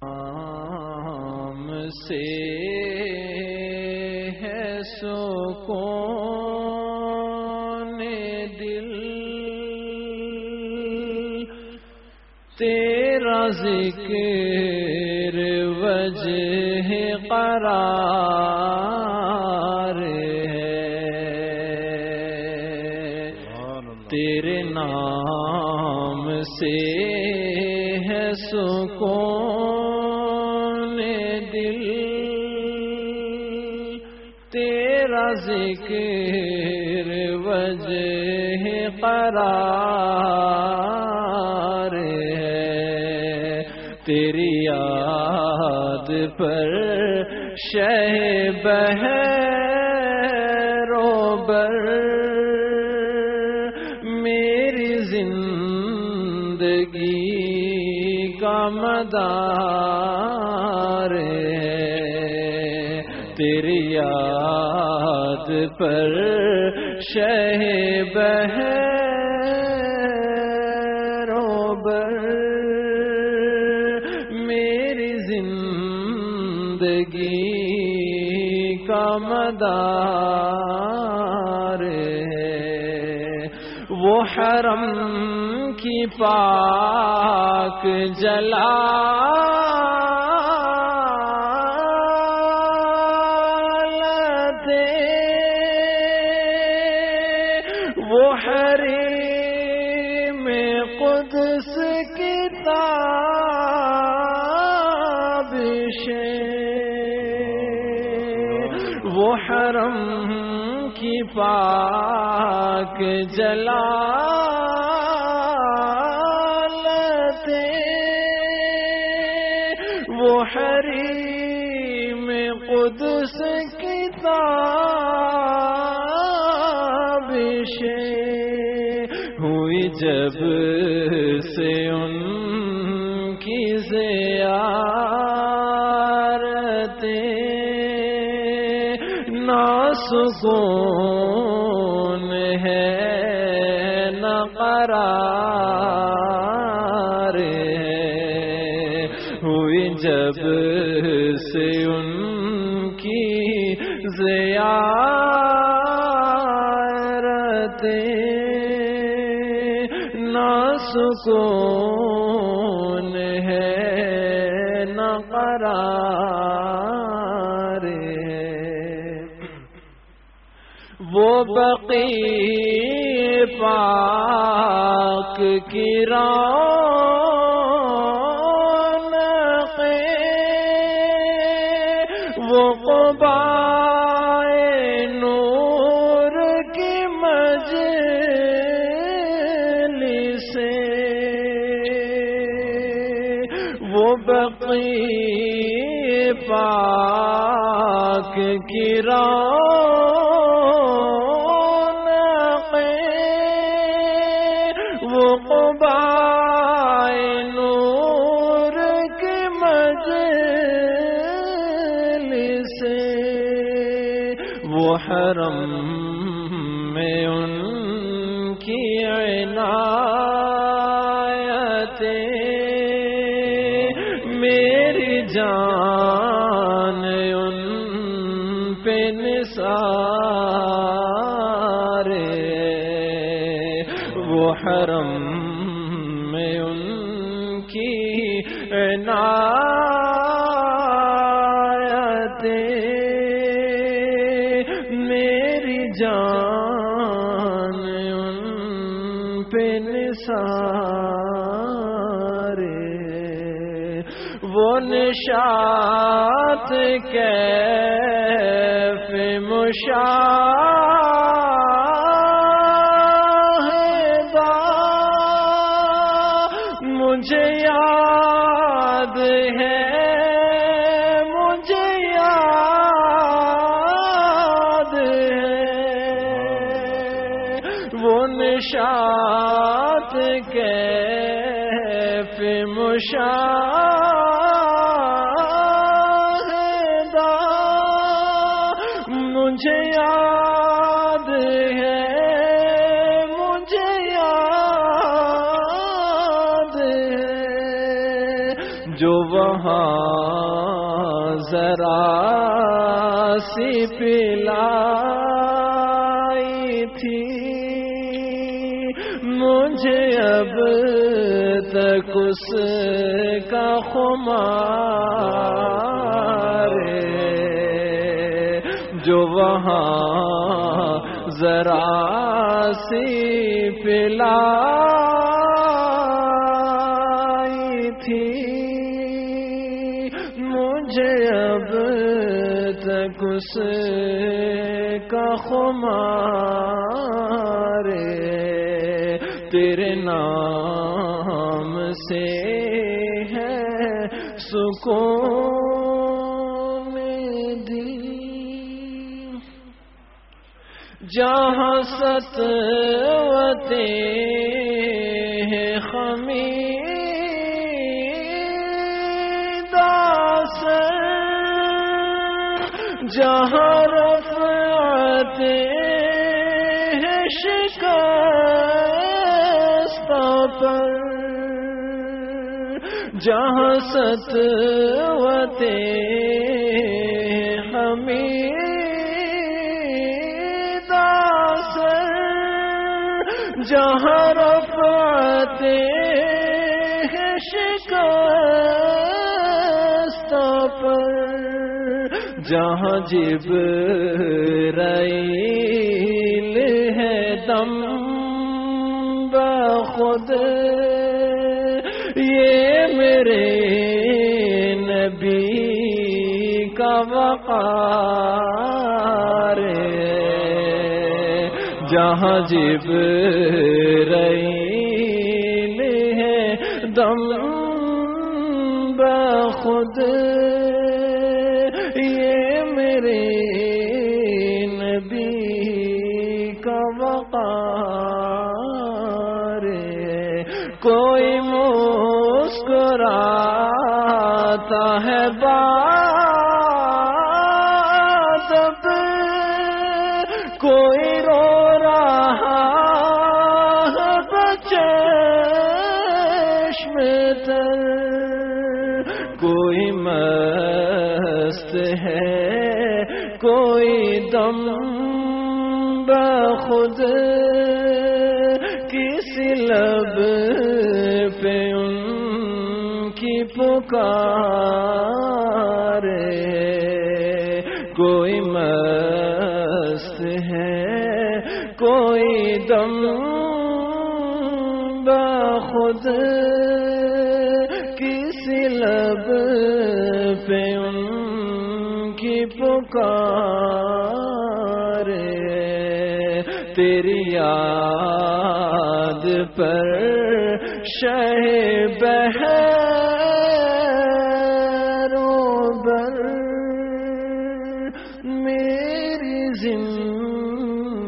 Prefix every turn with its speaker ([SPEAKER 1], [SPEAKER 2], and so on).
[SPEAKER 1] آم سے ہے سکون دل۔ تیرا ذکر وجہ قرار۔ سکون دل تیرا ذکر وجہ قرار ہے۔ تیری یاد پر شہ بہ روبر مدار تیری یاد پر شہ بہ روبر میری زندگی کا مدار وہ حرم کی پاک جلا وہ ہری میں حرم کی پاک جلا ہوئی جب سے ان کی زیارتیں ناسکون ہے نہ قرار زیارتیں ناسکون ہے نہ قرار ہے۔ وہ بقی پاک کی رونق وہ بقی پاک کی رونق وہ قبائے نور کی مجلس وہ حرم میں جان، ان پہ نثار وہ حرم میں ان کی عنایتیں۔ میری جان، ان پہ نثار وہ نشات کیف مشاہدہ مجھے یاد ہے مجھے یاد ہے۔ وہ نشات کیف مشاہدہ مجھے یاد ہے، مجھے یاد ہے۔ جو وہاں ذرا سی پلائی تھی، مجھے اب تک اس کا خمار جو وہاں ذرا سی پلائی تھی۔ مجھے اب تک اس کا خمار تیرے نام سے ہے سکون۔ جہاں ستوتے ہیں خمی داس جہاں رفعتے ہیں شکست پر جہاں ستوتے ہمیں جہاں رفعتے ہیں شکست پر، جہاں جب ریل ہے دم بخود، یہ میرے نبی کا وقار جہاں جب ریل ہے، دم بخود یہ میرے نبی کا وقار کوئی مسکراتا ہے بات ہے کوئی دم بخود کسی لب پہ ان کی پکار کوئی مست ہے کوئی دم بخود پکار تیری یاد پر شہ بہروں بر میری زندگی